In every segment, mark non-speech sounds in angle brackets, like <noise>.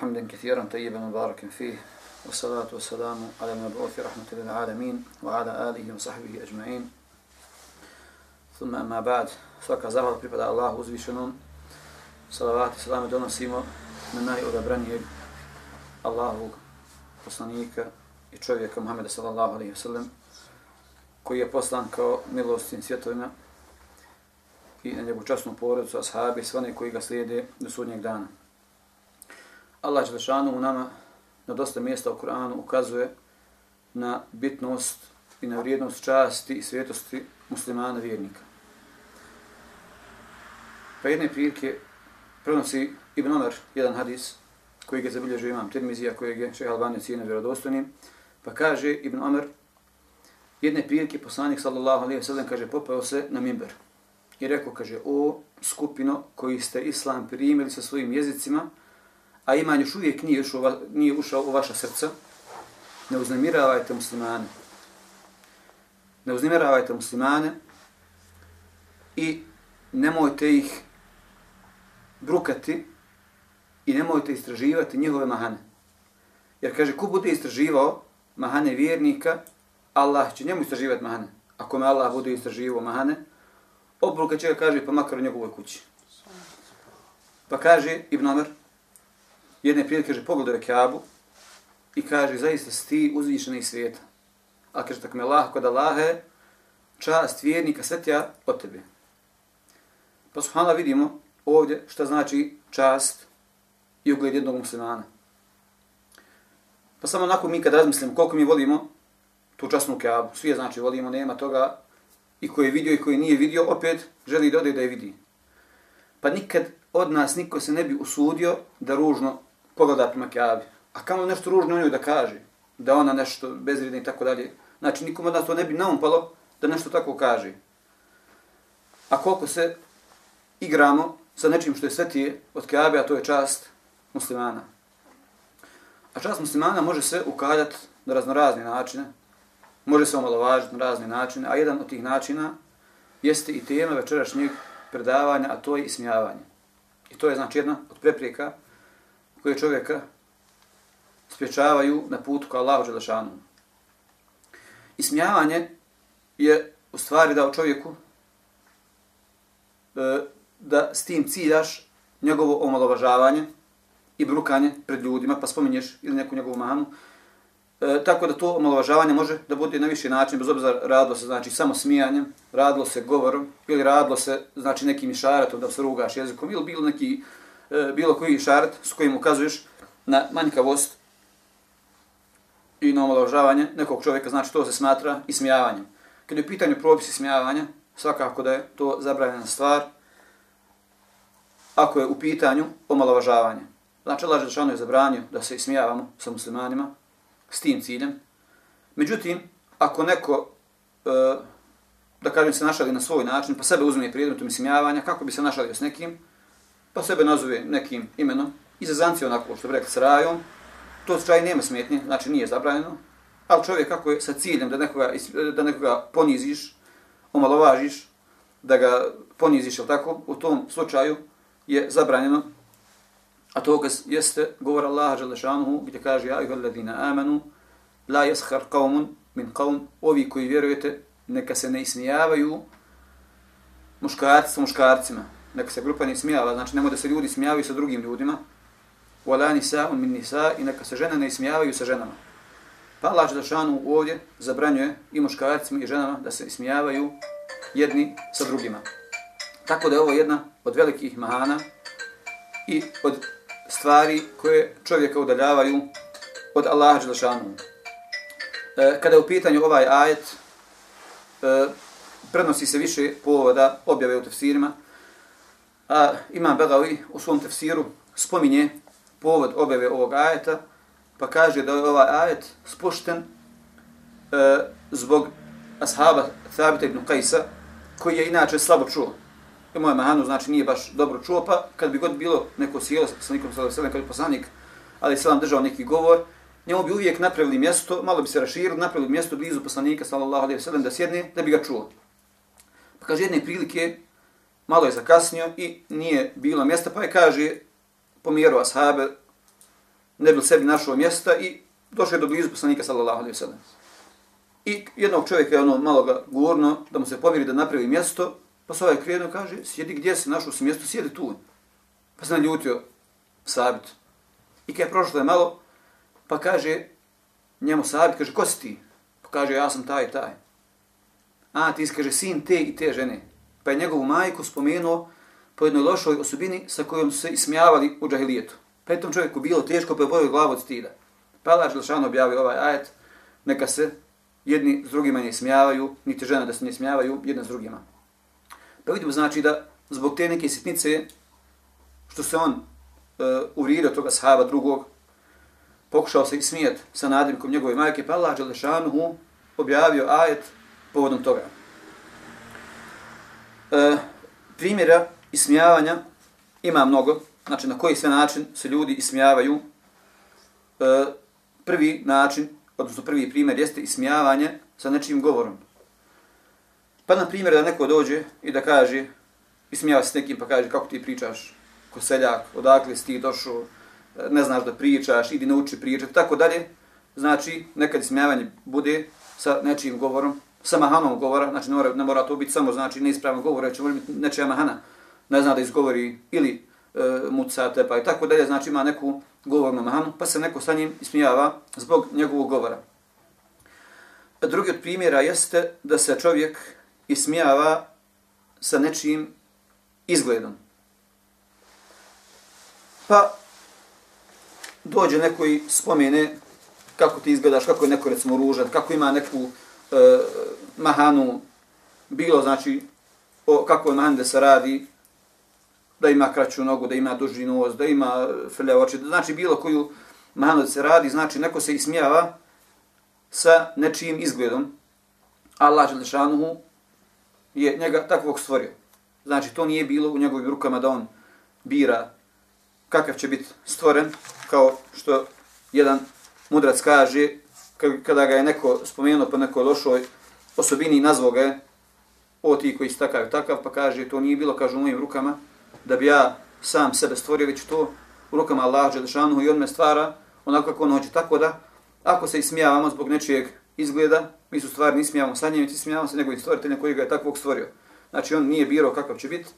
الحمد لله حمدا كثيرا طيبا مباركا فيه والصلاة والسلام على المبعوث رحمة للعالمين وعلى آله وصحبه أجمعين ثم أما بعد svaka zahvala pripada Allahu uzvišenom. Salavat i salame donosimo na najodabranijeg Allahovog poslanika i čovjeka Muhammeda sallallahu alaihi wasallam koji je poslan kao milost svim svjetovima i na njegovu časnu porodicu, ashabi, sve one koji ga slijede do sudnjeg dana. Allah Đelešanu u nama na dosta mjesta u Kur'anu ukazuje na bitnost i na vrijednost časti i svjetosti muslimana vjernika. Pa jedne prilike prenosi Ibn Omer jedan hadis koji ga zabilježio imam Tirmizija kojeg je šeha Albani cijena vjerodostojnim. Pa kaže Ibn Omer, jedne prilike poslanik sallallahu alaihi sallam kaže popao se na mimber. I rekao kaže o skupino koji ste islam primili sa svojim jezicima a iman još uvijek nije ušao, nije ušao u vaša srca, ne uznemiravajte muslimane. Ne uznemiravajte muslimane i nemojte ih brukati i nemojte istraživati njihove mahane. Jer kaže, ko bude istraživao mahane vjernika, Allah će njemu istraživati mahane. Ako me Allah bude istraživao mahane, obruka će ga kaže, pa makar u njegovoj kući. Pa kaže Ibn Omer, jedne prijatelje, kaže, pogledaj Kaabu i kaže, zaista si ti uzvišeni iz svijeta. A kaže, tako me Allah kod Allahe, čast vjernika svetja od tebe. Pa subhanallah vidimo ovdje šta znači čast i ugled jednog muslimana. Pa samo onako mi kad razmislimo koliko mi volimo tu časnu Kjabu, svi je znači volimo, nema toga i koji je vidio i koji nije vidio, opet želi da ode da je vidi. Pa nikad od nas niko se ne bi usudio da ružno pogleda prema Kaabi. A kamo nešto ružno o njoj da kaže, da ona nešto bezredna i tako dalje. Znači, nikom od nas to ne bi naumpalo da nešto tako kaže. A koliko se igramo sa nečim što je svetije od Kaabe, a to je čast muslimana. A čast muslimana može se ukaljati na raznorazne načine, može se omalovažiti na razne načine, a jedan od tih načina jeste i tema večerašnjeg predavanja, a to je ismijavanje. I to je znači jedna od preprijeka koje čovjeka spječavaju na putu kao Allahu Đelešanu. Ismijavanje je u stvari dao čovjeku e, da s tim ciljaš njegovo omalovažavanje i brukanje pred ljudima, pa spominješ ili neku njegovu manu. E, tako da to omalovažavanje može da bude na više način, bez obzira radilo se znači samo smijanjem, radilo se govorom ili radilo se znači nekim išaretom da se rugaš jezikom ili bilo neki E, bilo koji šart s kojim ukazuješ na manjkavost i na omaložavanje nekog čovjeka, znači to se smatra ismijavanjem. Kad je u pitanju propis ismijavanja, svakako da je to zabranjena stvar, ako je u pitanju omalovažavanje. Znači, Allah Žešanu je zabranio da se ismijavamo sa muslimanima s tim ciljem. Međutim, ako neko, e, da kažem, se našali na svoj način, pa sebe uzme prijedmetom ismijavanja, kako bi se našalio s nekim, pa sebe nazove nekim imenom, i za zanci onako, što bi rekli, s rajom, to čaj nema smetnje, znači nije zabranjeno, ali čovjek kako je sa ciljem da nekoga, da nekoga poniziš, omalovažiš, da ga poniziš, ili tako, u tom slučaju je zabranjeno, a to jeste govor Allaha Želešanuhu, gdje kaže, ja ihoj ladina amanu, la jeshar qavmun min qavm, ovi koji vjerujete, neka se ne ismijavaju muškarci sa muškarcima, neka se grupa ne smijava, znači nemoj da se ljudi smijavaju sa drugim ljudima, wala nisa'un min nisa i neka se žene ne smijavaju sa ženama. Pa Allah Želešanu ovdje zabranjuje i muškarcima i ženama da se smijavaju jedni sa drugima. Tako da je ovo jedna od velikih mahana i od stvari koje čovjeka udaljavaju od Allaha Želešanu. E, kada je u pitanju ovaj ajet, e, prenosi se više povoda objave u tefsirima, a Imam Begavi u svom tefsiru spominje povod objave ovog ajeta, pa kaže da je ovaj ajet spušten e, zbog ashaba Thabita ibn Qajsa, koji je inače slabo čuo. I moje mahanu znači nije baš dobro čuo, pa kad bi god bilo neko sjelo sa poslanikom sa veselem, kad bi poslanik, ali se držao neki govor, njemu bi uvijek napravili mjesto, malo bi se raširili, napravili mjesto blizu poslanika, sallallahu alaihi sallam, da sjedne, da bi ga čuo. Pa kaže, jedne prilike, malo je zakasnio i nije bilo mjesta, pa je kaže, pomjeru ashabe, ne bi sebi našao mjesta i došao je do blizu poslanika, sallallahu alaihi sallam. I jednog čovjeka je ono malo ga gurno, da mu se pomiri da napravi mjesto, pa se ovaj krenuo kaže, sjedi gdje si, našao si mjesto, sjedi tu. Pa se naljutio sabit. I kada je prošlo je malo, pa kaže, njemu sabit, kaže, ko si ti? Pa kaže, ja sam taj, taj. A, ti si, kaže, sin te i te žene. Pa je njegovu majku spomenuo po jednoj lošoj osobini sa kojom su se ismijavali u džahilijetu. Pa je tom čovjeku bilo teško, pa je bojio glavu od stida. Pa Allah Želšanu objavio ovaj ajet, neka se jedni s drugima ne ismijavaju, niti žena da se ne ismijavaju, jedna s drugima. Pa vidimo znači da zbog te neke sitnice, što se on e, uvrijedio toga sahaba drugog, pokušao se ismijet sa nadimkom njegove majke, pa Allah Đelešanuhu objavio ajet povodom toga e, primjera ismijavanja ima mnogo, znači na koji sve način se ljudi ismijavaju. E, prvi način odnosno prvi primjer, jeste ismijavanje sa nečim govorom. Pa na primjer da neko dođe i da kaže, ismijava se s nekim pa kaže kako ti pričaš ko seljak, odakle si ti došao, ne znaš da pričaš, idi nauči pričati, tako dalje. Znači, nekad ismijavanje bude sa nečim govorom, sa mahanom govora, znači ne mora, ne mora to biti samo znači neispravno govora, već može biti nečija mahana, ne zna da izgovori ili e, mucate pa i tako dalje, znači ima neku govornu mahanu, pa se neko sa njim ismijava zbog njegovog govora. Drugi od primjera jeste da se čovjek ismijava sa nečijim izgledom. Pa dođe neko i spomene kako ti izgledaš, kako je neko recimo ružan, kako ima neku e, mahanu, bilo znači o kako je mahan da se radi, da ima kraću nogu, da ima duži nos, da ima frlje oči, znači bilo koju mahanu da se radi, znači neko se ismijava sa nečijim izgledom. Allah Želešanuhu je njega takvog stvorio. Znači to nije bilo u njegovim rukama da on bira kakav će biti stvoren, kao što jedan mudrac kaže, kada ga je neko spomenuo po nekoj lošoj osobini i nazvao ga je, o ti koji si takav takav, pa kaže, to nije bilo, kaže, u mojim rukama, da bi ja sam sebe stvorio, već to u rukama Allah Đelešanuhu i on me stvara onako kako on hoće. Tako da, ako se ismijavamo zbog nečijeg izgleda, mi su stvari ne ismijavamo sa njim, ismijavamo se njegovim stvoriteljem koji ga je takvog stvorio. Znači, on nije birao kakav će biti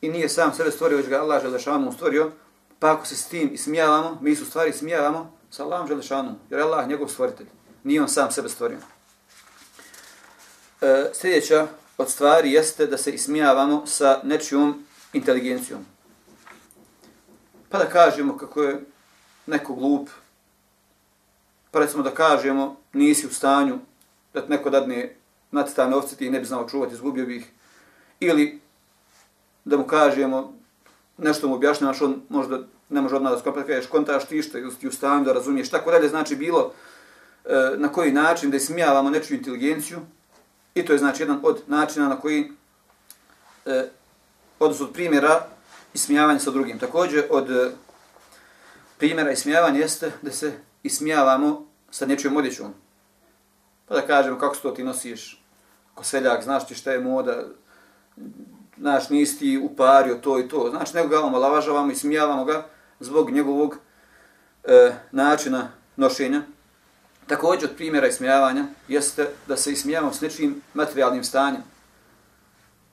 i nije sam sebe stvorio, već ga Allah Đelešanuhu stvorio, pa ako se s tim ismijavamo, mi su stvari ismijavamo sa Allahom Đelešanuhu, jer Allah njegov stvoritelj. Nije on sam sebe stvorio. E, sljedeća od stvari jeste da se ismijavamo sa nečijom inteligencijom. Pa da kažemo kako je neko glup, pa recimo da kažemo nisi u stanju da ti neko dadne nacitane ovce ti ne bi znao čuvati, izgubio bih. Ili da mu kažemo nešto mu objašnjavaš, on možda ne može odmah da skopati, da kažeš kontaš ti što ti u stanju da razumiješ. Tako dalje znači bilo E, na koji način da ismijavamo nečiju inteligenciju i to je znači jedan od načina na koji e, odnosno od primjera ismijavanja sa drugim. Također od e, primjera ismijavanja jeste da se ismijavamo sa nečijom odjećom. Pa da kažemo kako se to ti nosiš ko seljak, znaš ti šta je moda, znaš nisi ti upario to i to. Znači nego ga omalovažavamo i smijavamo ga zbog njegovog e, načina nošenja. Također od primjera ismijavanja jeste da se ismijavamo s nečim materijalnim stanjem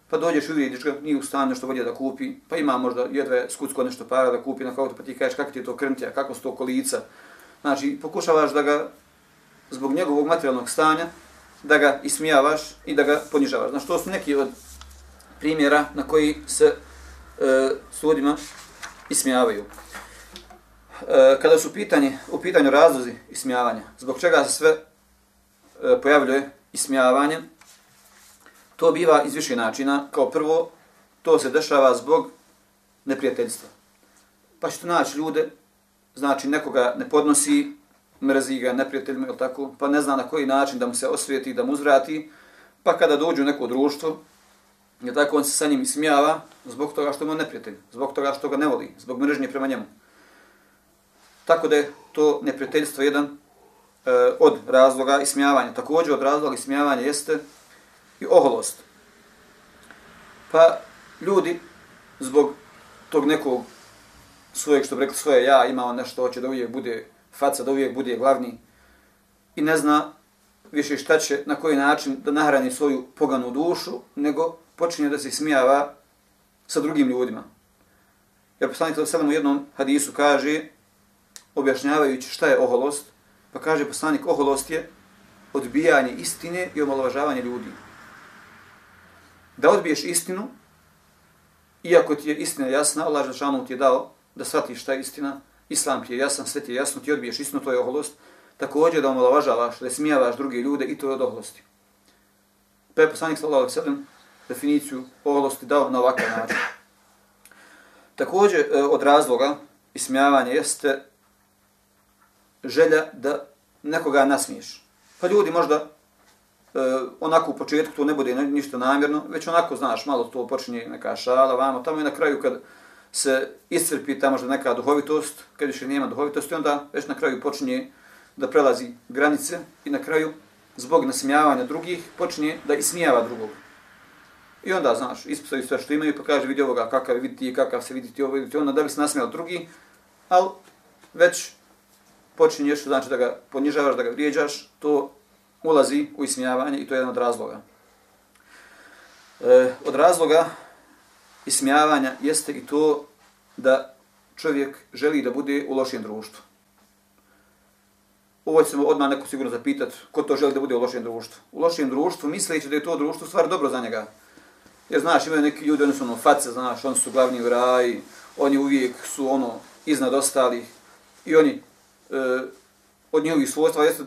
pa dođeš i vidiš ga, nije u stanju nešto bolje da kupi, pa ima možda jedve skucko nešto para da kupi na kautu, pa ti kažeš kako ti je to krntija, kako su to kolica. Znači, pokušavaš da ga, zbog njegovog materijalnog stanja, da ga ismijavaš i da ga ponižavaš. Znači, to su neki od primjera na koji se e, sudima ismijavaju. E, kada su pitanje, u pitanju razlozi ismijavanja, zbog čega se sve e, pojavljuje ismijavanje, To biva iz više načina. Kao prvo, to se dešava zbog neprijateljstva. Pa ćete naći ljude, znači nekoga ne podnosi, mrzi ga neprijateljima ili tako, pa ne zna na koji način da mu se osvijeti, da mu uzvrati, pa kada dođu u neko društvo, je tako on se sa njim ismijava zbog toga što mu je neprijatelj, zbog toga što ga ne voli, zbog mržnje prema njemu. Tako da je to neprijateljstvo jedan e, od razloga ismijavanja. Također od razloga ismijavanja jeste i oholost. Pa ljudi zbog tog nekog svojeg, što bi rekli, svoje ja, imao nešto, hoće da uvijek bude faca, da uvijek bude glavni i ne zna više šta će, na koji način da nahrani svoju poganu dušu, nego počinje da se smijava sa drugim ljudima. Jer poslanik sallam u jednom hadisu kaže, objašnjavajući šta je oholost, pa kaže poslanik oholost je odbijanje istine i omalovažavanje ljudi. Da odbiješ istinu, iako ti je istina jasna, Allah Žešanu ti je dao da shvatiš šta je istina, Islam ti je jasan, sve ti je jasno, ti odbiješ istinu, to je oholost, također da omalovažavaš, da smijavaš druge ljude i to je od oholosti. Pa je poslanik sallallahu alaihi definiciju oholosti dao na ovakav način. Također e, od razloga ismijavanja jeste želja da nekoga nasmiješ. Pa ljudi možda e, onako u početku to ne bude ništa namjerno, već onako znaš, malo to počinje neka šala, vamo, tamo i na kraju kad se iscrpi ta možda neka duhovitost, kad više nema duhovitosti, onda već na kraju počinje da prelazi granice i na kraju zbog nasmijavanja drugih počinje da ismijava drugog. I onda, znaš, ispustaju sve što imaju pa kaže vidi ovoga kakav vidi ti, kakav se vidi ti ovo, vidi ti onda da bi se nasmijao drugi, ali već počinješ, znači da ga ponižavaš, da ga vrijeđaš, to ulazi u ismijavanje i to je jedan od razloga. E, od razloga ismijavanja jeste i to da čovjek želi da bude u lošem društvu. Ovo ćemo odmah neko sigurno zapitat ko to želi da bude u lošem društvu. U lošem društvu misleći da je to društvo stvar dobro za njega. Jer znaš, imaju neki ljudi, oni su ono face, znaš, oni su glavni u raji, oni uvijek su ono iznad ostalih i oni e, od njihovih svojstva jeste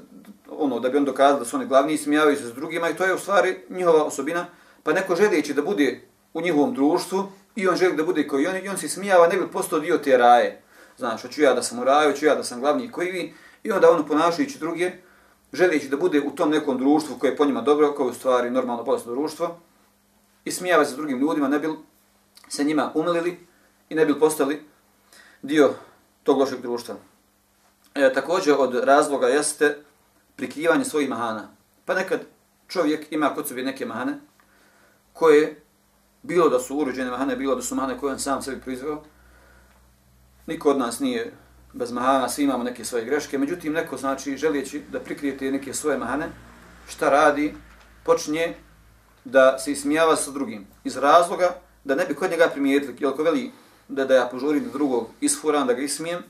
ono da bi on dokazao da su oni glavni i smijavaju se s drugima i to je u stvari njihova osobina. Pa neko želeći da bude u njihovom društvu i on želi da bude koji oni i on se smijava ne bi postao dio te raje. Znaš, hoću ja da sam u raju, hoću ja da sam glavni koji vi i onda on ponašajući druge, želeći da bude u tom nekom društvu koje je po njima dobro, koje je u stvari normalno bolestno društvo, i smijava se s drugim ljudima, ne bi se njima umilili i ne bi postali dio tog lošeg društva. E, također od razloga jeste prikrivanje svojih mahana. Pa nekad čovjek ima kod sebe neke mahane koje, bilo da su urođene mahane, bilo da su mahane koje on sam sebi proizveo, niko od nas nije bez mahana, svi imamo neke svoje greške, međutim neko znači želijeći da prikrijete neke svoje mahane, šta radi, počinje da se ismijava sa drugim. Iz razloga da ne bi kod njega primijetili, jer ako veli da, da ja požurim do drugog isfuram, da ga ismijem,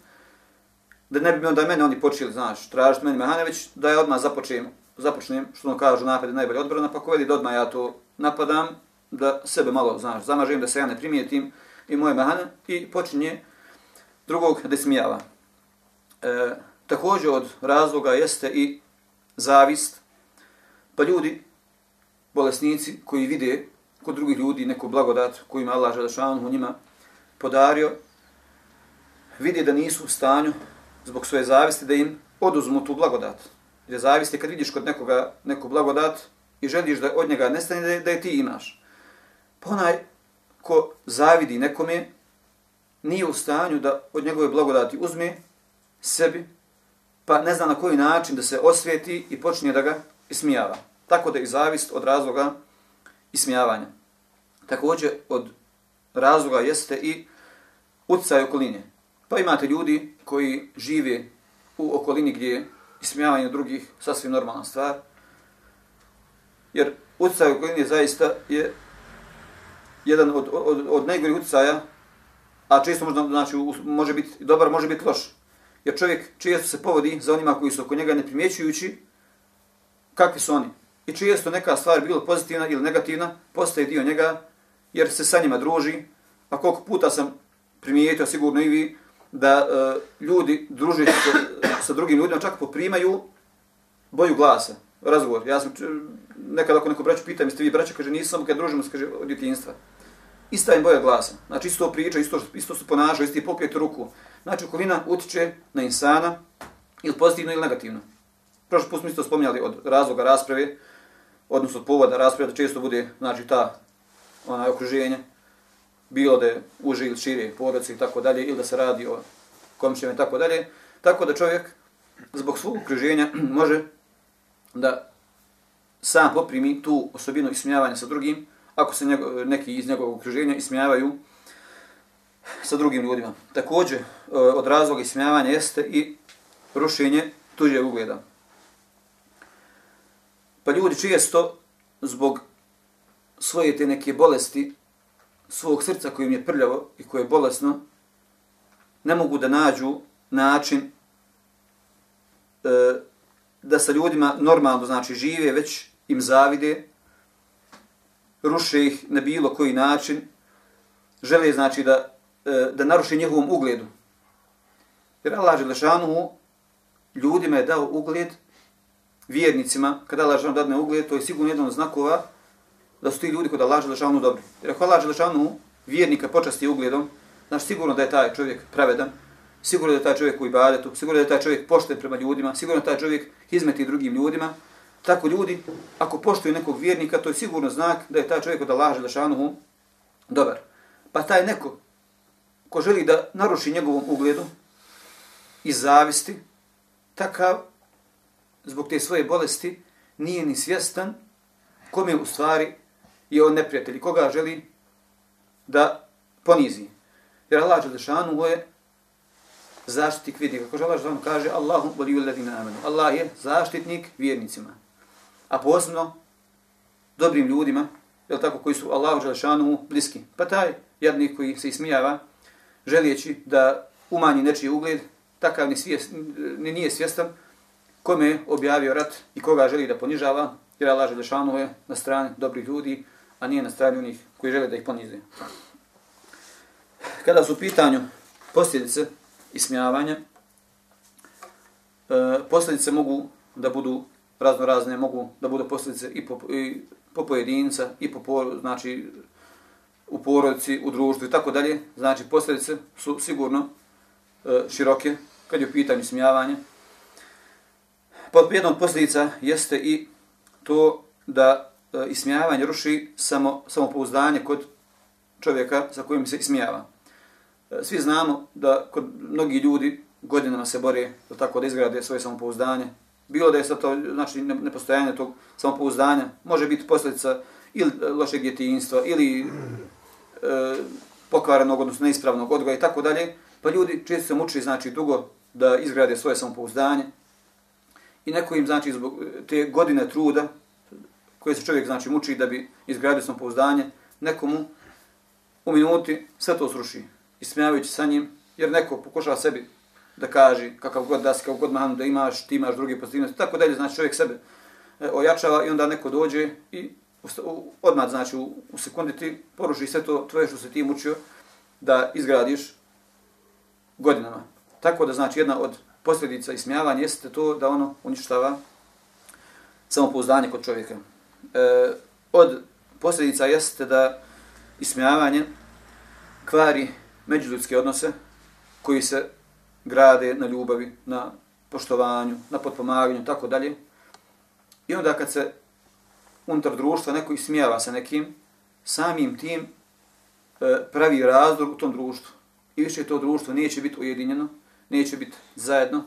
da ne bi onda mene oni počeli, znaš, tražiti meni mehane, već da ja odmah započnem, započnem, što ono kažu, napad je najbolja odbrana, pa ko vidi da odmah ja to napadam, da sebe malo, znaš, zamažem, da se ja ne primijetim i moje mehane i počinje drugog da smijava. E, također od razloga jeste i zavist, pa ljudi bolesnici koji vide kod drugih ljudi neku blagodat koju ima Allah Želešanu njima podario, vide da nisu u stanju zbog svoje zavisti da im oduzmu tu blagodat. Jer zavisti kad vidiš kod nekoga neku blagodat i želiš da od njega nestane da, da je ti imaš. Pa onaj ko zavidi nekome nije u stanju da od njegove blagodati uzme sebi, pa ne zna na koji način da se osvijeti i počne da ga ismijava. Tako da je zavist od razloga ismijavanja. Također od razloga jeste i utjecaj okoline. Pa imate ljudi koji žive u okolini gdje je ismijavanje drugih sasvim normalna stvar. Jer utjecaj okoline zaista je jedan od, od, od najgorih utjecaja, a često možda, znači, može biti dobar, može biti loš. Jer čovjek često se povodi za onima koji su oko njega ne primjećujući kakvi su oni i često neka stvar bilo pozitivna ili negativna, postaje dio njega jer se sa njima druži. A koliko puta sam primijetio, sigurno i vi, da e, ljudi druži sa, sa drugim ljudima čak poprimaju boju glasa, razgovor. Ja sam e, nekad ako neko braću pitam, jeste vi braća, kaže nisam, kad družimo se, kaže od djetinjstva. Ista im boja glasa. Znači isto priča, isto, isto se ponaša, isti popijete ruku. Znači okolina utiče na insana ili pozitivno ili negativno. Prošli put smo isto spominjali od razloga rasprave, odnosno povoda rasprave, da često bude znači, ta ona okruženje, bilo da je uži ili šire porodice i tako dalje, ili da se radi o komšćima i tako dalje. Tako da čovjek zbog svog okruženja <clears throat> može da sam poprimi tu osobinu ismijavanja sa drugim, ako se njego, neki iz njegovog okruženja ismijavaju sa drugim ljudima. Također, e, od razloga ismijavanja jeste i rušenje tuđe ugleda. Pa ljudi često zbog svoje te neke bolesti, svog srca kojim je prljavo i koje je bolesno, ne mogu da nađu način e, da sa ljudima normalno znači žive, već im zavide, ruše ih na bilo koji način, žele znači da, e, da naruše njegovom ugledu. Jer Allah Želešanu ljudima je dao ugled vjernicima, kada Allah Želešanu dadne ugled, to je sigurno jedan od znakova da su ti ljudi kod Allah Želešanu dobri. Jer ako Allah Želešanu vjernika počasti ugledom, znaš sigurno da je taj čovjek pravedan, sigurno da je taj čovjek u ibadetu, sigurno da je taj čovjek pošten prema ljudima, sigurno da taj čovjek izmeti drugim ljudima, Tako ljudi, ako poštuju nekog vjernika, to je sigurno znak da je taj čovjek od Allaha Želešanuhu dobar. Pa taj neko ko želi da naruši njegovom ugledu i zavisti, takav, zbog te svoje bolesti, nije ni svjestan kome u stvari je on neprijatelj. Koga želi da ponizi. Jer Allah Đelešanu je zaštitnik vjernika. Kako Allah Đelešanu kaže, Allahu voliju ladina amanu. Allah je zaštitnik vjernicima a posebno dobrim ljudima, je tako, koji su Allahu Đelešanu bliski. Pa taj jednik koji se ismijava, želijeći da umanji nečiji ugled, takav ni, svijest, ni nije svjestan kome je objavio rat i koga želi da ponižava, jer Allah Đelešanu je na strani dobrih ljudi, a nije na strani onih koji žele da ih ponize. Kada su u pitanju posljedice ismijavanja, e, posljedice mogu da budu razno razne mogu da budu posljedice i po, i po pojedinca i po por, znači u porodici, u društvu i tako dalje. Znači posljedice su sigurno e, široke kad je u pitanju smijavanja. Pod jednom posljedica jeste i to da e, ismijavanje ruši samo samopouzdanje kod čovjeka sa kojim se ismijava. E, svi znamo da kod mnogi ljudi godinama se bore da tako da izgrade svoje samopouzdanje, bilo da je to znači nepostojanje tog samopouzdanja, može biti posljedica ili e, lošeg djetinjstva ili e, pokvarenog, odnosno neispravnog odgoja i tako dalje, pa ljudi često se muči znači dugo da izgrade svoje samopouzdanje i neko im znači zbog te godine truda koje se čovjek znači muči da bi izgradio samopouzdanje, nekomu u minuti sve to sruši, ismijavajući sa njim, jer neko pokušava sebi da kaže kakav god da si, kakav god mahanu da imaš, ti imaš druge pozitivnosti, tako dalje, znači čovjek sebe e, ojačava i onda neko dođe i odmah, znači u, u sekundi ti poruši sve to tvoje što se ti mučio da izgradiš godinama. Tako da znači jedna od posljedica ismijavanja jeste to da ono uništava samopouzdanje kod čovjeka. E, od posljedica jeste da ismijavanje kvari međuljudske odnose koji se grade na ljubavi, na poštovanju, na potpomaganju, tako dalje. I onda kad se unutar društva neko ismijava sa nekim, samim tim e, pravi razdor u tom društvu. I više to društvo neće biti ujedinjeno, neće biti zajedno,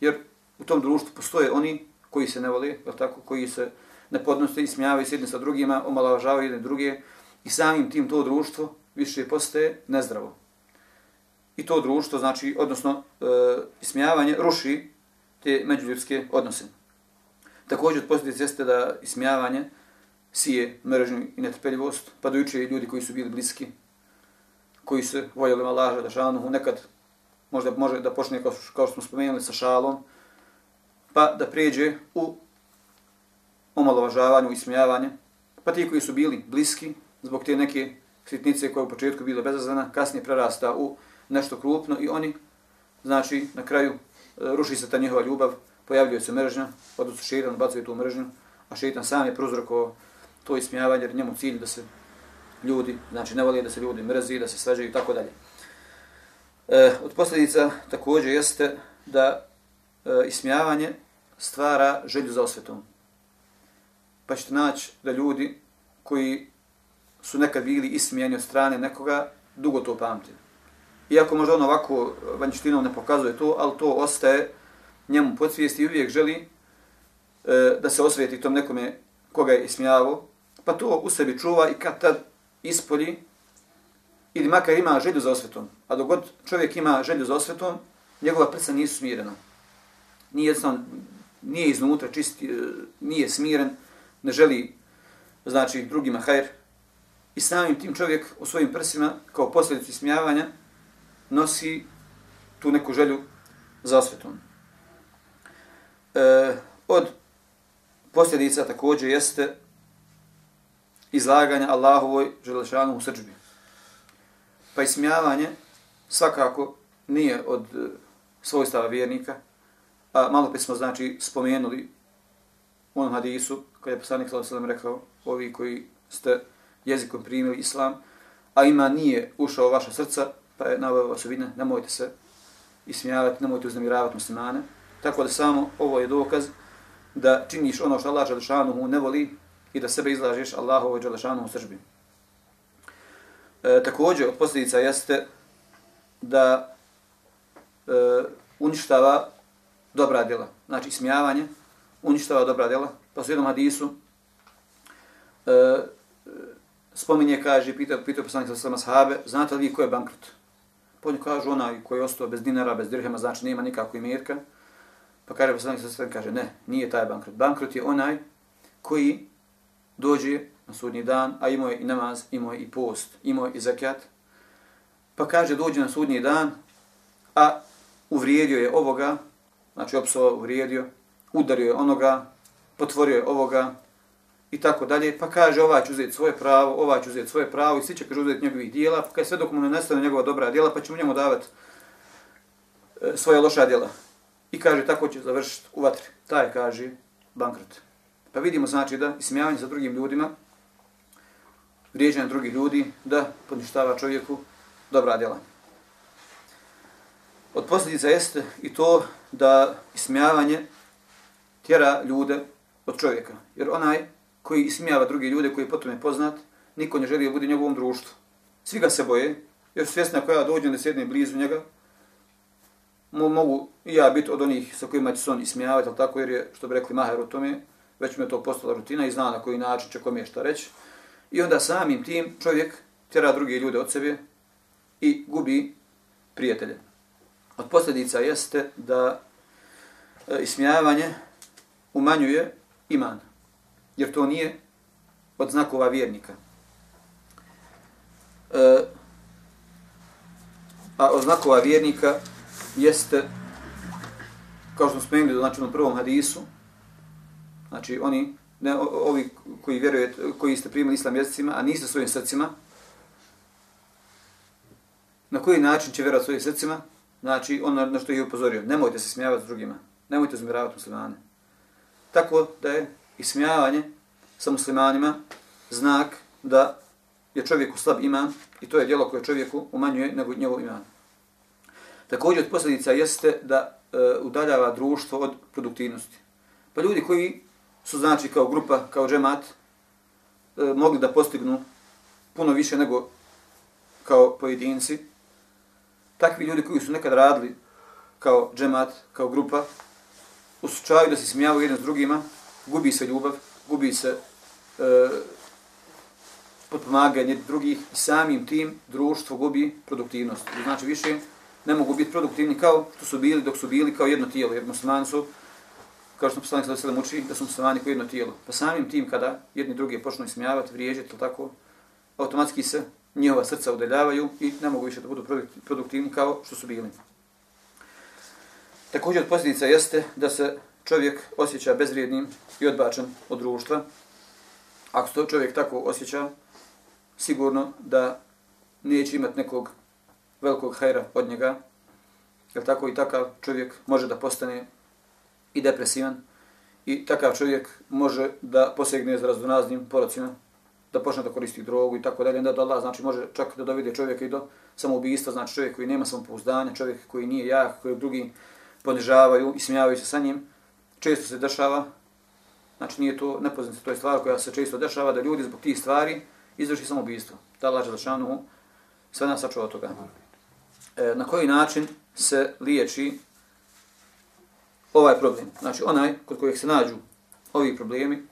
jer u tom društvu postoje oni koji se ne vole, tako, koji se ne podnose i smijavaju s jedni sa drugima, omalažavaju jedne druge i samim tim to društvo više postaje nezdravo i to društvo, znači, odnosno, e, ismijavanje ruši te međuljudske odnose. Također, posljedice jeste da ismijavanje sije mržnju i netrpeljivost, pa dojuče i ljudi koji su bili bliski, koji se voljeli malaža da šanuhu, nekad možda može da počne, kao, kao što smo spomenuli, sa šalom, pa da pređe u omalovažavanju, ismijavanje, pa ti koji su bili bliski, zbog te neke sitnice koja u početku bila bezazvena, kasnije prerasta u nešto krupno i oni, znači, na kraju e, ruši se ta njihova ljubav, pojavljuje se mržnja, odnosno šeitan bacuje tu mržnju, a šeitan sam je prozrako to ismijavanje, jer njemu cilj da se ljudi, znači ne voli da se ljudi mrzi, da se svađaju i tako dalje. E, od posljedica također jeste da e, ismijavanje stvara želju za osvetom. Pa ćete naći da ljudi koji su nekad bili ismijeni od strane nekoga, dugo to pamti. iako možda on ovako vanjštinom ne pokazuje to, ali to ostaje njemu podsvijesti i uvijek želi e, da se osvijeti tom nekome koga je ismijavao, pa to u sebi čuva i kad tad ispolji ili makar ima želju za osvetom. A dok god čovjek ima želju za osvetom, njegova prsa nisu smirena. Nije, sam, nije iznutra čist, e, nije smiren, ne želi znači drugima hajr. I samim tim čovjek u svojim prsima, kao posljedicu smijavanja, nosi tu neku želju za osvetom. E, od posljedica također jeste izlaganja Allahovoj želešanu u srđbi. Pa i smijavanje svakako nije od svojstava vjernika, a malo pe smo znači spomenuli u onom hadisu, kada je poslanik s.a.v. rekao, ovi koji ste jezikom primili islam, a ima nije ušao u vaša srca, pa je naveo osobine, nemojte se ismijavati, nemojte uznemiravati muslimane. Tako da samo ovo je dokaz da činiš ono što Allah Đalešanuhu ne voli i da sebe izlažeš Allahovoj Đalešanuhu sržbi. E, također, od posljedica jeste da e, uništava dobra djela. Znači, ismijavanje, uništava dobra djela. Pa su jednom hadisu e, e, spominje, kaže, pitao, pitao poslanik sa svema sahabe, znate li vi ko je bankrut? Pa oni kažu onaj koji je ostao bez dinara, bez dirhema, znači nema nikakvog imirka. Pa kaže poslanik sa svema, kaže, ne, nije taj bankrut. Bankrut je onaj koji dođe na sudnji dan, a imao je i namaz, imao je i post, imao je i zakat. Pa kaže, dođe na sudnji dan, a uvrijedio je ovoga, znači opsovao, uvrijedio, udario je onoga, potvorio je ovoga, i tako dalje, pa kaže ova će uzeti svoje pravo, ova će uzeti svoje pravo i svi će kaže uzeti njegovih dijela, pa kaže sve dok mu ne nestane njegova dobra dijela, pa će mu njemu davati e, svoje loša dijela. I kaže tako će završiti u vatri. Taj kaže bankrot. Pa vidimo znači da ismijavanje sa drugim ljudima, vrijeđanje drugih ljudi, da poništava čovjeku dobra djela. Od posljedica jeste i to da ismijavanje tjera ljude od čovjeka. Jer onaj koji ismijava druge ljude koji potom je poznat, niko ne želi da bude u njegovom društvu. Svi ga se boje, jer svjesna koja dođe da sjedne blizu njega, mogu i ja biti od onih sa kojima će se on ismijavati, ali tako jer je, što bi rekli Maher u tome, već mi je to postala rutina i zna na koji način će kom je šta reći. I onda samim tim čovjek tjera druge ljude od sebe i gubi prijatelje. Od posljedica jeste da e, ismijavanje umanjuje iman jer to nije od znakova vjernika. E, a od znakova vjernika jeste, kao što smo spomenuli znači, u prvom hadisu, znači oni, ne, ovi koji vjerujete, koji ste primili islam jezicima, a niste svojim srcima, na koji način će vjerovati svojim srcima? Znači, ono na što je upozorio, nemojte se smijavati s drugima, nemojte zamiravati muslimane. Tako da je ismijavanje sa muslimanima znak da je čovjeku slab iman i to je djelo koje čovjeku umanjuje nego njegov iman. Također od posljedica jeste da e, udaljava društvo od produktivnosti. Pa ljudi koji su znači kao grupa, kao džemat, e, mogli da postignu puno više nego kao pojedinci, takvi ljudi koji su nekad radili kao džemat, kao grupa, u slučaju da se smijavaju jedan s drugima, gubi se ljubav, gubi se e, potpomaganje drugih i samim tim društvo gubi produktivnost. Znači više ne mogu biti produktivni kao što su bili dok su bili kao jedno tijelo, jer muslimani su, kao što poslanik sada sada uči, da su muslimani kao jedno tijelo. Pa samim tim kada jedni drugi počnu ismijavati, vrijeđati, tako, automatski se njihova srca udaljavaju i ne mogu više da budu produktivni kao što su bili. Također od posljedica jeste da se čovjek osjeća bezvrijednim i odbačen od društva. Ako se to čovjek tako osjeća, sigurno da neće imati nekog velikog hajra od njega, jer tako i takav čovjek može da postane i depresivan. I takav čovjek može da posegne za razdonaznim porocima, da počne da koristi drogu i tako dalje, da Allah znači može čak da dovede čovjeka i do samoubistva, znači čovjek koji nema samopouzdanja, čovjek koji nije jak, koji drugi ponižavaju i smijavaju se sa njim, često se dešava, znači nije to nepoznato, to je stvar koja se često dešava, da ljudi zbog tih stvari izvrši samoubistvo. Da laže za šanu, sve nas sačuva toga. E, na koji način se liječi ovaj problem. Znači onaj kod kojeg se nađu ovi problemi,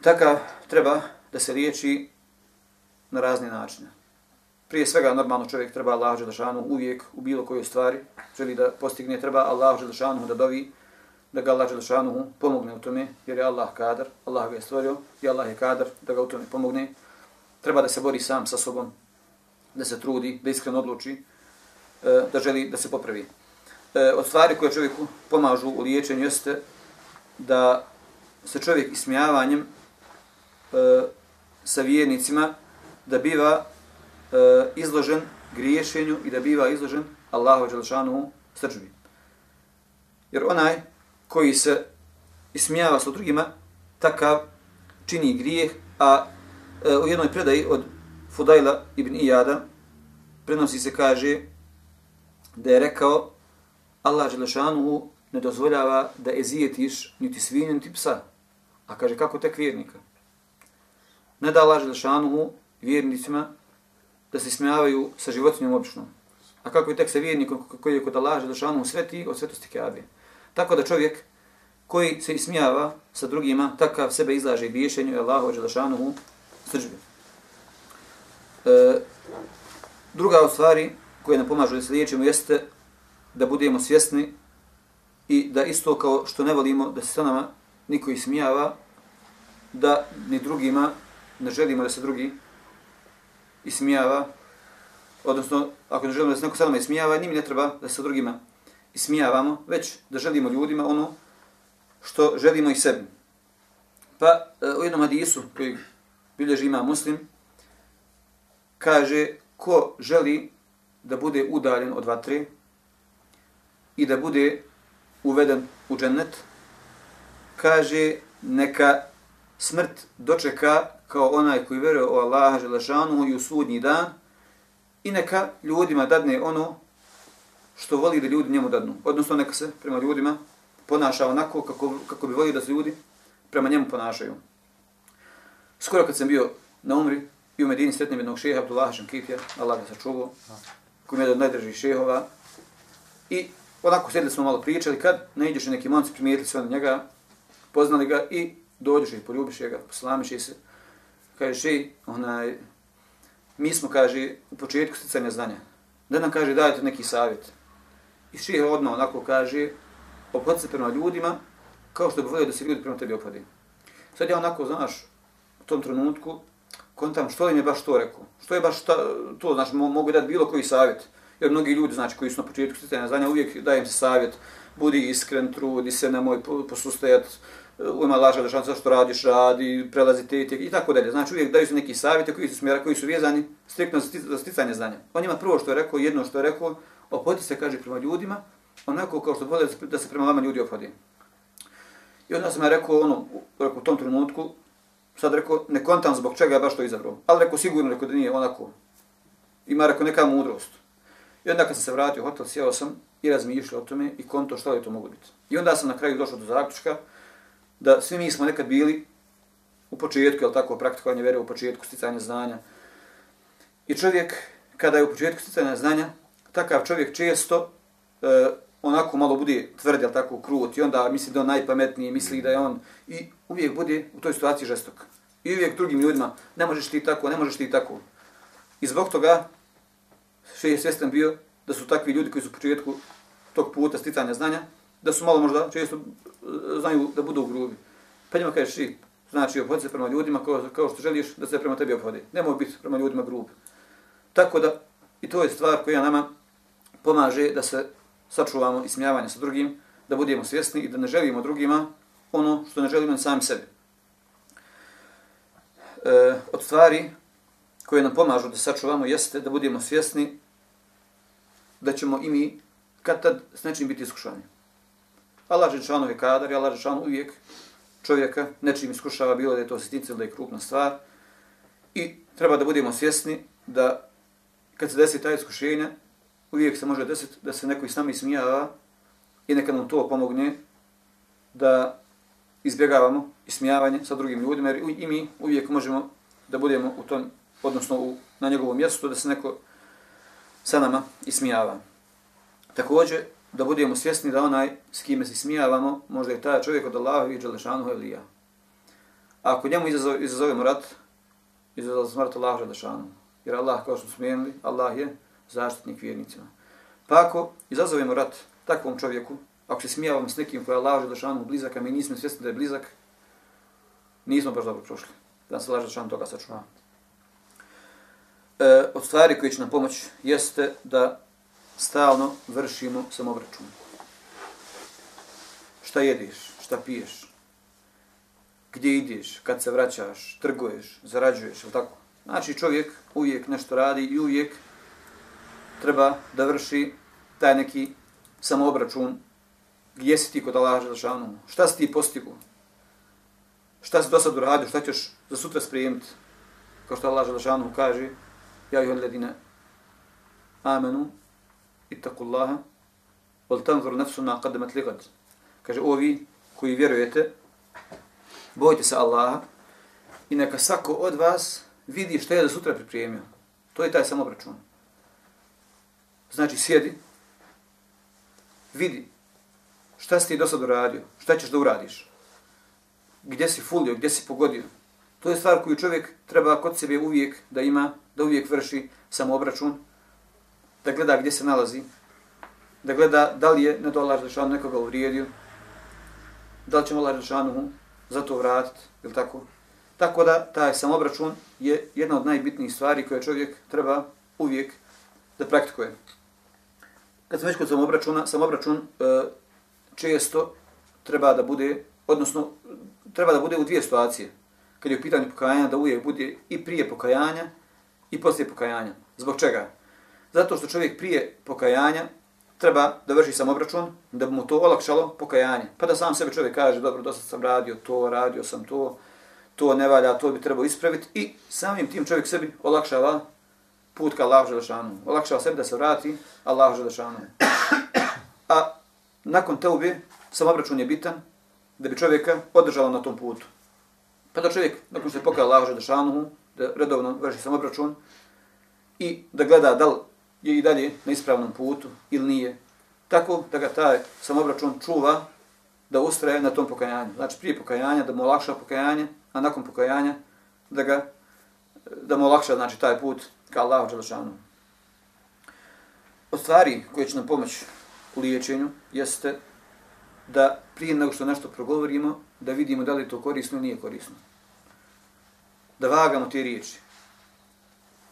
takav treba da se liječi na razne načine. Prije svega, normalno čovjek treba Allah Želešanu uvijek u bilo kojoj stvari želi da postigne, treba Allah Želešanu da dovi, da ga Allah Želešanu pomogne u tome, jer je Allah kadar, Allah ga je stvorio i Allah je kadar da ga u tome pomogne. Treba da se bori sam sa sobom, da se trudi, da iskreno odluči, e, da želi da se popravi. E, od stvari koje čovjeku pomažu u liječenju jeste da se čovjek ismijavanjem e, sa vjernicima da biva E, izložen griješenju i da biva izložen Allahu Đelšanu srđbi. Jer onaj koji se ismijava sa drugima, takav čini grijeh, a e, u jednoj predaji od Fudajla ibn Ijada prenosi se kaže da je rekao Allah Želešanuhu ne dozvoljava da ezijetiš niti svinju niti psa. A kaže kako tek vjernika? Ne da Allah Želešanuhu vjernicima da se smijavaju sa životinjom običnom. A kako je tek sa vjernikom koji je kod Allah Želešanuhu sveti od svetosti Kaabe. Tako da čovjek koji se ismijava sa drugima, takav sebe izlaže i biješenju je Allah u srđbi. E, druga od stvari koje nam pomažu da se liječimo jeste da budemo svjesni i da isto kao što ne volimo da se sa nama niko ismijava, da ni drugima ne želimo da se drugi ismijava, odnosno ako ne želimo da se neko sa nama ismijava, njim ne treba da se drugima ismijavamo, već da želimo ljudima ono što želimo i sebi. Pa e, u jednom hadisu koji bilježi ima muslim, kaže ko želi da bude udaljen od vatre i da bude uveden u džennet, kaže neka smrt dočeka kao onaj koji veruje u Allaha Želešanu i u sudnji dan i neka ljudima dadne ono što voli da ljudi njemu dadnu. Odnosno neka se prema ljudima ponaša onako kako, kako bi volio da se ljudi prema njemu ponašaju. Skoro kad sam bio na umri, i u Medini sretnim jednog šeha, Abdullaha Šankitija, Allah ga sačuvao, koji je jedan od najdržih šehova. I onako sjedili smo malo pričali, kad naiđeš neki momci, primijetili sve na njega, poznali ga i dođeš i poljubiš ga, poslamiš se. Kaže, onaj, mi smo, kaže, u početku sticanja znanja. Da nam kaže, dajete neki savjet. I šeha odmah onako kaže, opod se prema ljudima, kao što bi volio da se ljudi prema tebi opodi. Sad ja onako, znaš, u tom trenutku, kontam što im je baš to rekao. Što je baš ta, to, znači mogu dati bilo koji savjet. Jer mnogi ljudi, znači koji su na početku sticanja znanja, uvijek dajem se savjet, budi iskren, trudi se, nemoj posustajati, ima laža da što što radiš, radi, prelazi te i tako dalje. Znači uvijek daju se neki savjeti koji su smjera, koji su vezani striktno za sticanje znanja. On ima prvo što je rekao, jedno što je rekao, opodi se, kaže, prema ljudima, onako kao što vode da se prema vama ljudi opodi. I onda sam ja rekao, ono, rekao, u tom trenutku, sad rekao, ne kontam zbog čega je baš to izabrao. Ali rekao, sigurno rekao da nije onako. Ima rekao neka mudrost. I onda kad sam se vratio u hotel, sjeo sam i razmišljao o tome i konto što je to moglo biti. I onda sam na kraju došao do zaključka da svi mi smo nekad bili u početku, jel tako, praktikovanje vere u početku sticanja znanja. I čovjek, kada je u početku sticanja znanja, takav čovjek često e, onako malo bude tvrd, jel tako, krut, i onda misli da on najpametniji, misli da je on, i uvijek bude u toj situaciji žestok. I uvijek drugim ljudima, ne možeš ti tako, ne možeš ti tako. I zbog toga, še je svjestan bio, da su takvi ljudi koji su u početku tog puta sticanja znanja, da su malo možda često e, znaju da budu grubi. Pa njima kažeš ti, znači obhodi se prema ljudima kao, kao što želiš da se prema tebi obhodi. Nemoj biti prema ljudima grub. Tako da, i to je stvar koja nama pomaže da se sačuvamo ismijavanje sa drugim, da budemo svjesni i da ne želimo drugima ono što ne želimo sami sebi. E, od stvari koje nam pomažu da sačuvamo jeste da budemo svjesni da ćemo i mi kad tad s nečim biti iskušani. Allah Žešanu je kadar i Allah Žešanu uvijek čovjeka nečim iskušava, bilo da je to sitnica ili da je krupna stvar. I treba da budemo svjesni da kad se desi ta iskušenja, uvijek se može desiti da se neko i s nami smijava i neka nam to pomogne da izbjegavamo ismijavanje sa drugim ljudima, jer i mi uvijek možemo da budemo u tom, odnosno u, na njegovom mjestu, da se neko sa nama ismijava. Također, da budemo svjesni da onaj s kime se smijavamo, možda je taj čovjek od Allaha i Đelešanu Elija. A ako njemu izazov, izazovemo rat, izazov smrt Allaha i Đelešanu. Jer Allah, kao što smo smijenili, Allah je zaštitnik vjernicima. Pa ako izazovemo rat takvom čovjeku, ako se smijavamo s nekim koji je Allah i Đelešanu blizak, a mi nismo svjesni da je blizak, nismo baš dobro prošli. Da se laže Đelešanu toga sačuva. E, od stvari koje će nam pomoći jeste da stalno vršimo samobračun. Šta jedeš, šta piješ, gdje ideš, kad se vraćaš, trguješ, zarađuješ, ili tako? Znači čovjek uvijek nešto radi i uvijek treba da vrši taj neki samoobračun gdje si ti kod Allah Želešanu, šta si ti postigu, šta si do sad uradio, šta ćeš za sutra sprijemiti, kao što Allah Želešanu kaže, ja i on ledine amenu, ittaqullaha wal tanzur nafsu ma qaddamat liqad kaže ovi koji vjerujete bojte se Allaha i neka svako od vas vidi što je za sutra pripremio. To je taj samobračun. Znači sjedi vidi šta si ti do sad uradio šta ćeš da uradiš gdje si fulio, gdje si pogodio. To je stvar koju čovjek treba kod sebe uvijek da ima da uvijek vrši samoobračun da gleda gdje se nalazi, da gleda da li je ne do Allah nekoga uvrijedio, da li će mu Allah Žešanu za to vratiti, ili tako? Tako da taj samobračun je jedna od najbitnijih stvari koje čovjek treba uvijek da praktikuje. Kad sam već kod samobračuna, samobračun e, često treba da bude, odnosno treba da bude u dvije situacije. Kad je u pitanju pokajanja, da uvijek bude i prije pokajanja i poslije pokajanja. Zbog čega? Zato što čovjek prije pokajanja treba da vrši samobračun, da bi mu to olakšalo pokajanje. Pa da sam sebe čovjek kaže, dobro, dosta sam radio to, radio sam to, to ne valja, to bi trebao ispraviti i samim tim čovjek sebi olakšava put ka Allahu Želešanu. Olakšava sebi da se vrati Allahu Želešanu. A nakon teube, samobračun je bitan da bi čovjeka održalo na tom putu. Pa da čovjek, nakon što se pokaja Allahu Želešanu, da redovno vrši samobračun i da gleda da li je i dalje na ispravnom putu ili nije. Tako da ga taj samobračun čuva da ustraje na tom pokajanju. Znači prije pokajanja da mu olakša pokajanje, a nakon pokajanja da ga da mu olakša znači taj put ka Allahu dželešanu. Od stvari koje će nam pomoći u liječenju jeste da prije nego što nešto progovorimo, da vidimo da li to korisno ili nije korisno. Da vagamo te riječi.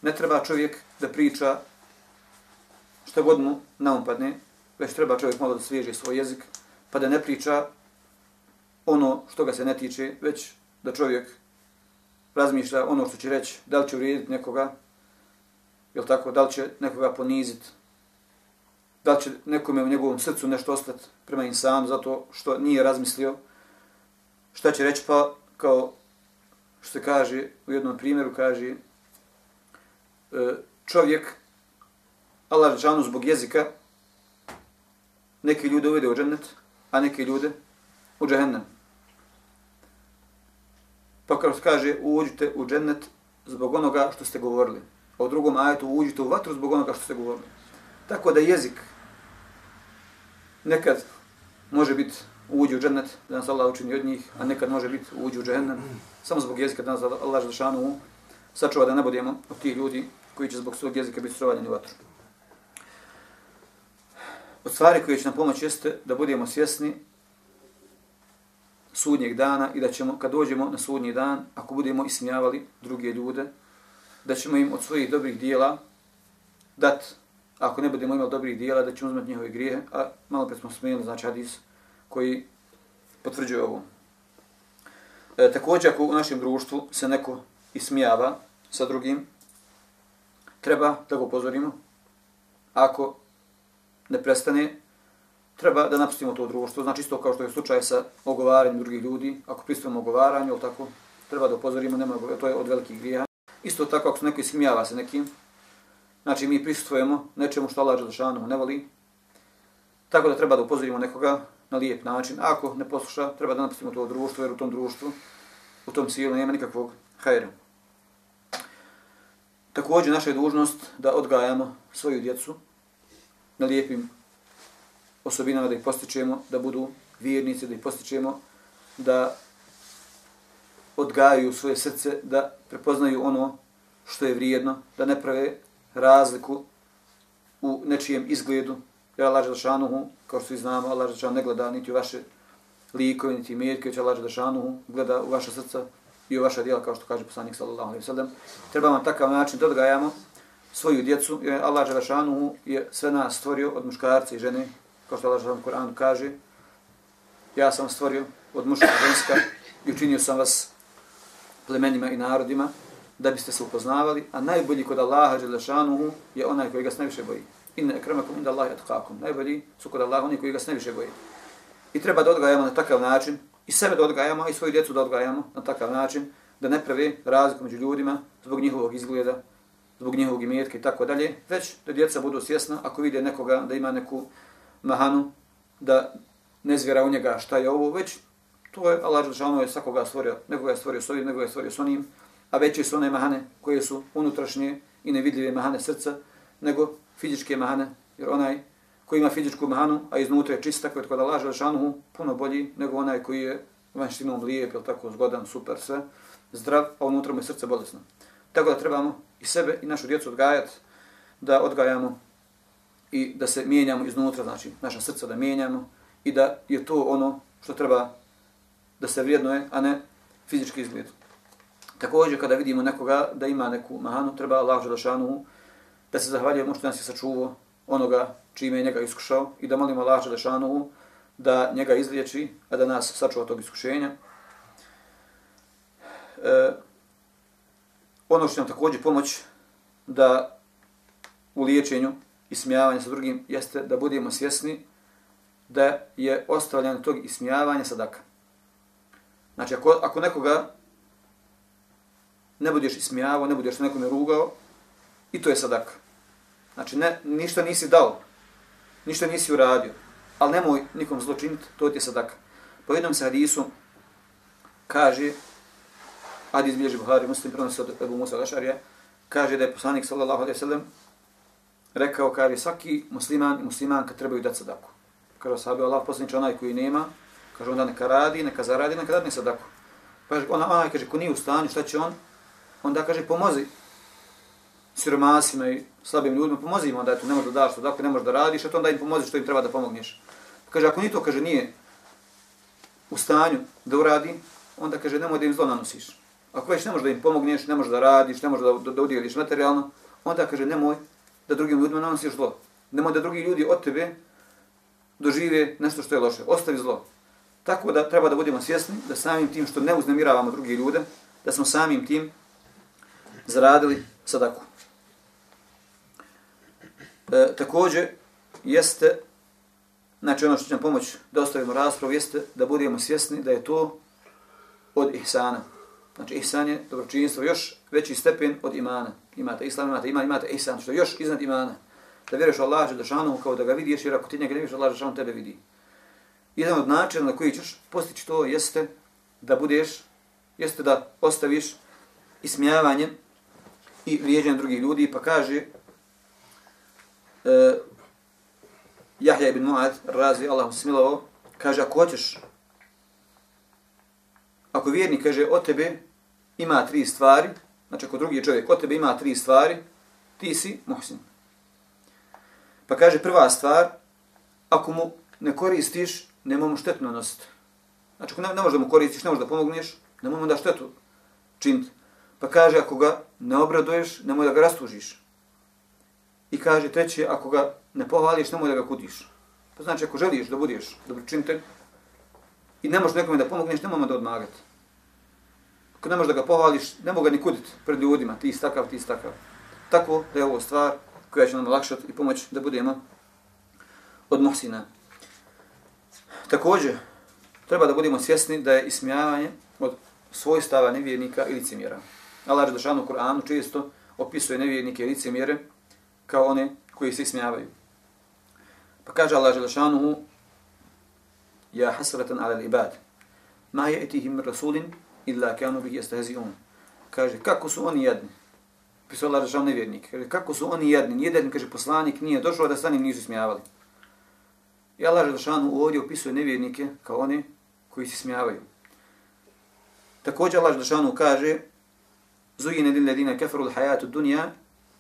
Ne treba čovjek da priča što god mu naumpadne, već treba čovjek malo da svježi svoj jezik, pa da ne priča ono što ga se ne tiče, već da čovjek razmišlja ono što će reći, da li će uvrijediti nekoga, jel tako, da li će nekoga poniziti, da li će nekome u njegovom srcu nešto ostati prema insanu zato što nije razmislio, šta će reći? Pa kao što se kaže u jednom primjeru, kaže e, čovjek Allah Žešanu zbog jezika neke ljude uvede u džennet, a neke ljude u džehennem. Pa kao kaže, uđite u džennet zbog onoga što ste govorili. A u drugom ajetu uđite u vatru zbog onoga što ste govorili. Tako da jezik nekad može biti uđi u džennet, da nas Allah učini od njih, a nekad može biti uđi u džehennem, samo zbog jezika da nas Allah Žešanu sačuva da ne budemo od tih ljudi koji će zbog svog jezika biti strovaljeni u vatru. Od stvari koje će nam pomoći jeste da budemo svjesni sudnjeg dana i da ćemo, kad dođemo na sudnji dan, ako budemo ismijavali druge ljude, da ćemo im od svojih dobrih dijela dat, ako ne budemo imali dobrih dijela, da ćemo uzmati njihove grijehe, a malo pre smo smijenili, znači hadis koji potvrđuje ovo. E, također, ako u našem društvu se neko ismijava sa drugim, treba da ga upozorimo. Ako ne prestane, treba da napustimo to društvo. Znači isto kao što je slučaj sa ogovaranjem drugih ljudi, ako pristupimo ogovaranju, tako, treba da upozorimo, nema, to je od velikih grija. Isto tako ako se neko ismijava se nekim, znači mi pristupujemo nečemu što Allah Đelešanu ne voli, tako da treba da upozorimo nekoga na lijep način. Ako ne posluša, treba da napustimo to društvo, jer u tom društvu, u tom cilju nema nikakvog hajera. Također naša je dužnost da odgajamo svoju djecu na lijepim osobinama da ih postičemo da budu vjernici, da ih postičemo da odgajaju svoje srce, da prepoznaju ono što je vrijedno, da ne prave razliku u nečijem izgledu. Jer Allah Želšanuhu, kao što i znamo, Allah Želšanuhu ne gleda niti u vaše likove, niti imetke, već Allah Želšanuhu gleda u vaše srca i u vaša djela, kao što kaže poslanik sallallahu alaihi sallam. Treba vam takav način da odgajamo svoju djecu, jer Allah Želešanu je sve nas stvorio od muškarca i žene, kao što Allah Želšanuhu Kur'an kaže, ja sam stvorio od muška ženska i učinio sam vas plemenima i narodima, da biste se upoznavali, a najbolji kod Allaha Želešanu je onaj koji ga se najviše boji. Inne ekremakum inda Allahi atkakum. Najbolji su kod Allaha oni koji ga se najviše boji. I treba da odgajamo na takav način, i sebe da odgajamo, i svoju djecu da odgajamo na takav način, da ne pravi razliku među ljudima zbog njihovog izgleda, zbog njihovog imetka i tako dalje, već da djeca budu svjesna ako vide nekoga da ima neku mahanu, da ne zvjera u njega šta je ovo, već to je Allah Žešanu ono je svakoga stvorio, nekoga je stvorio s ovim, nekoga je stvorio s onim, a veće su one mahane koje su unutrašnje i nevidljive mahane srca, nego fizičke mahane, jer onaj koji ima fizičku mahanu, a iznutra je čista, koji je kod Allah Žešanu puno bolji nego onaj koji je vanštinom lijep, ili tako zgodan, super, sve, zdrav, a unutra mu je srce bolesno. Tako da trebamo i sebe i našu djecu odgajati, da odgajamo i da se mijenjamo iznutra, znači naša srca da mijenjamo i da je to ono što treba da se vrijednoje, a ne fizički izgled. Također, kada vidimo nekoga da ima neku mahanu, treba Allah Želešanu da se zahvaljujemo ono što nas je sačuvao onoga čime je njega iskušao i da molimo Allah Želešanu da njega izliječi, a da nas sačuva tog iskušenja. E, ono što nam također pomoć da u liječenju i smijavanju sa drugim jeste da budemo svjesni da je ostavljanje tog ismijavanja sadaka. Znači, ako, ako nekoga ne budeš ismijavao, ne budeš nekome rugao, i to je sadaka. Znači, ne, ništa nisi dao, ništa nisi uradio, ali nemoj nikom zlo činiti, to ti je sadaka. Po jednom se hadisu kaže, hadis bilježi Buhari, muslim prenosi od Ebu Musa Lašarija, kaže da je poslanik sallallahu alaihi sallam rekao, kaže, svaki musliman i muslimanka trebaju dati sadaku. Kaže, sahabe Allah poslanič onaj koji nema, kaže, onda neka radi, neka zaradi, neka dadne sadaku. Pa kaže, ona, ona kaže, ko nije u stanju, šta će on? onda kaže pomozi siromasima i slabim ljudima, pomozi im onda, eto, ne možeš da daš sadaku, ne možeš da radiš, eto, onda im pomozi što im treba da pomogneš. Kaže, ako ni to, kaže, nije u stanju da uradi, onda kaže, nemoj da im zlo nanosiš. Ako već ne možeš da im pomogneš, ne možeš da radiš, ne možeš da, da, da udjeliš materijalno, onda kaže, nemoj da drugim ljudima nanosiš zlo. Nemoj da drugi ljudi od tebe dožive nešto što je loše. Ostavi zlo. Tako da treba da budemo svjesni da samim tim što ne uznemiravamo drugi ljude, da smo samim tim zaradili sadaku. E, također, jeste, znači ono što će nam pomoći da ostavimo raspravu, jeste da budemo svjesni da je to od ihsana. Znači, ihsan je dobročinstvo, još veći stepen od imana. Imate islam, imate iman, imate ihsan, što je još iznad imana. Da vjeruješ Allah, da kao da ga vidiš, jer ako ti njega ne vidiš, Allah, šanu tebe vidi. Jedan od načina na koji ćeš postići to jeste da budeš, jeste da ostaviš ismijavanje i vrijeđanje drugih ljudi, pa kaže uh, Jahja ibn Mu'ad, razi Allahu smilovo, kaže, ako hoćeš, ako vjernik kaže, o tebe ima tri stvari, znači ako drugi čovjek kod tebe ima tri stvari, ti si muhsin. Pa kaže, prva stvar, ako mu ne koristiš, nema mu štetno nositi. Znači, ako ne, ne možeš da mu koristiš, ne možeš da pomogneš, ne mu da štetu činiti. Pa kaže, ako ga ne obraduješ, nemoj da ga rastužiš. I kaže, treće, ako ga ne pohvališ, nemoj da ga kudiš. Pa znači, ako želiš da budeš dobročinitelj i ne možeš nekome da pomogneš, nemoj da odmagati. Ako ne možeš da ga pohvališ, nemoj ga ni kuditi pred ljudima, ti istakav, ti istakav. Tako da je ovo stvar koja će nam lakšati i pomoći da budemo od Mohsina. Također, treba da budemo svjesni da je ismijavanje od svojstava nevjernika ili cimjera. Allah Želešanu u Kur'anu često opisuje nevjernike i mjere kao one koji se ismijavaju. Pa kaže Allah Želešanu Ja hasratan ala ibad ma je etihim rasulin illa kanu bih yastehzi'un. Kaže, kako su oni jedni? Pisao Allah Želešanu nevjernik. Kaže, kako su oni jedni? Nijedan, kaže, poslanik nije došao da sa njim nisu smijavali. I Allah Želešanu ovdje opisuje nevjernike kao one koji se smijavaju. Također Allah Žešanu kaže Zujine lil ladina kafaru al hayatu dunya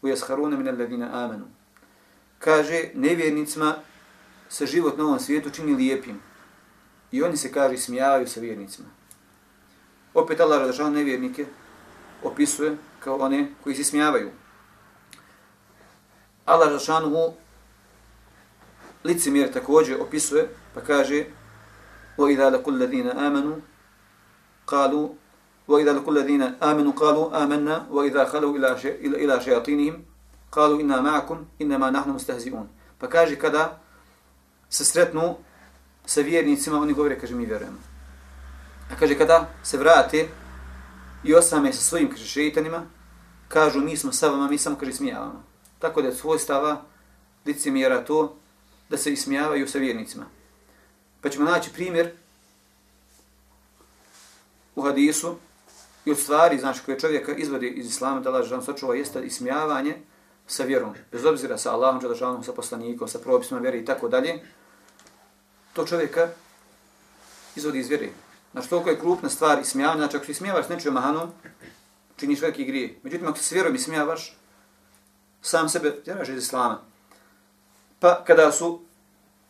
wa yaskharuna min alladina amanu. Kaže nevjernicima se život na ovom svijetu čini lijepim. I oni se kaže smijavaju sa vjernicima Opet Allah Želešanu nevjernike opisuje kao one koji se smijavaju. Allah Želešanu licemjer također opisuje, pa kaže وَإِذَا لَكُلْ الَّذِينَ آمَنُوا قَالُوا وَإِذَا لَكُلْ الَّذِينَ آمَنُوا قَالُوا آمَنَّا وَإِذَا خَلَوْا إِلَى شَيَاطِينِهِمْ قَالُوا إِنَّا مَعَكُمْ إِنَّمَا نَحْنُ مُسْتَهْزِئُونَ Pa kaže kada se sretnu sa vjernicima, oni govore, kaže, mi vjerujemo. A kaže, kada se vrate i osame sa svojim, kaže, šeitanima, kažu, mi smo sa vama, mi samo, kaže, smijavamo. Tako da je svoj stava licemjera to da se ismijavaju sa vjernicima. Pa ćemo naći primjer u hadisu i od stvari, znači, koje čovjeka izvodi iz islama, da lažem sačuva, jeste ismijavanje sa vjerom. Bez obzira sa Allahom, Đalašanom, sa poslanikom, sa propisima vjeri i tako dalje. To čovjeka izvodi iz vjeri. Znači, toliko je krupna stvar ismijavanje. Znači, ako se ismijavaš s nečijom mahanom, činiš veliki grije. Međutim, ako se s vjerom ismijavaš, sam sebe tjeraš iz islama. Pa kada su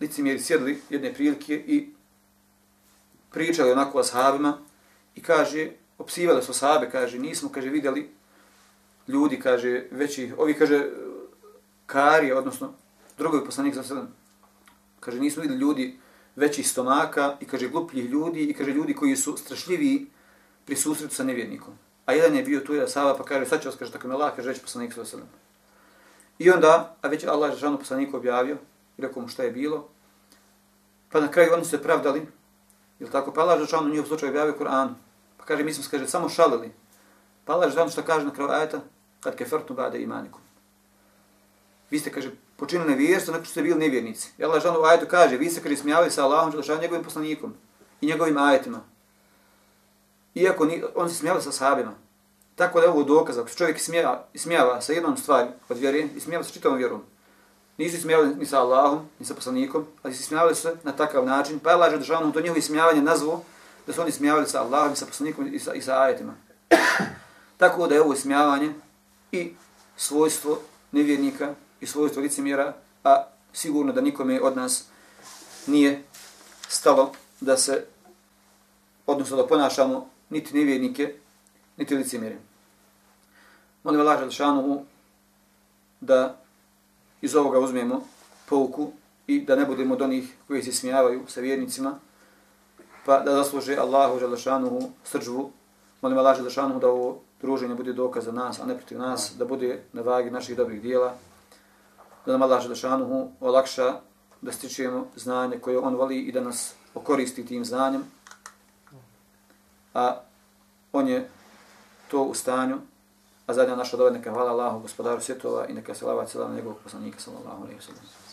licimjeri sjedli jedne prilike i pričali onako o sahabima i kaže, opsivali su sahabe, kaže, nismo, kaže, vidjeli ljudi, kaže, veći, ovi, kaže, karije, odnosno, drugovi poslanik za sedam, kaže, nismo vidjeli ljudi većih stomaka i, kaže, glupljih ljudi i, kaže, ljudi koji su strašljivi pri susretu sa nevjernikom. A jedan je bio tu je Sava pa kaže, sad će vas, kaže, tako me Allah, kaže, reći poslanik za sedam. I onda, a već Allah je žanu poslaniku objavio, i rekao mu šta je bilo, pa na kraju oni su se pravdali, ili tako, pa Allah je žanu njihov slučaj objavio Kur'an, pa kaže, mi smo kaže, samo šalili. Pa Allah je žanu šta kaže na kraju ajeta, kad kefertu bade imanikum. Vi ste, kaže, počinili nevjerstvo, nakon što ste bili nevjernici. I Allah žalno u ajetu kaže, vi se, kaže, smijavali sa Allahom, želešanu njegovim poslanikom i njegovim ajetima. Iako ni, on se smijava sa sahabima. Tako da je ovo dokaz, ako se čovjek smijava, smijava sa jednom stvari od vjere i smijava sa čitavom vjerom, nisu smijavali ni sa Allahom, ni sa poslanikom, ali se smijavali se na takav način, pa je Allah državno to njihovo smijavanje nazvo da su oni smijavali sa Allahom, i sa poslanikom i sa, i sa ajetima. Tako da je ovo smijavanje i svojstvo nevjernika i svojstvo licemjera, a sigurno da nikome od nas nije stalo da se, odnosno da ponašamo niti nevjernike, niti licemjere. Molim Allah Želšanu da iz ovoga uzmemo pouku i da ne budemo od onih koji se smijavaju sa vjernicima, pa da zasluže Allahu Želšanu srđvu. Molim Allah Želšanu da ovo druženje bude dokaz za nas, a ne protiv nas, da bude na vagi naših dobrih dijela, da nam Allah Želešanuhu olakša da stičujemo znanje koje on voli i da nas okoristi tim znanjem, a on je to u stanju A zadnja naša dova neka hvala Allahu, gospodaru svjetova i neka se lava cijela njegovog poslanika, sallallahu alaihi wa sallam.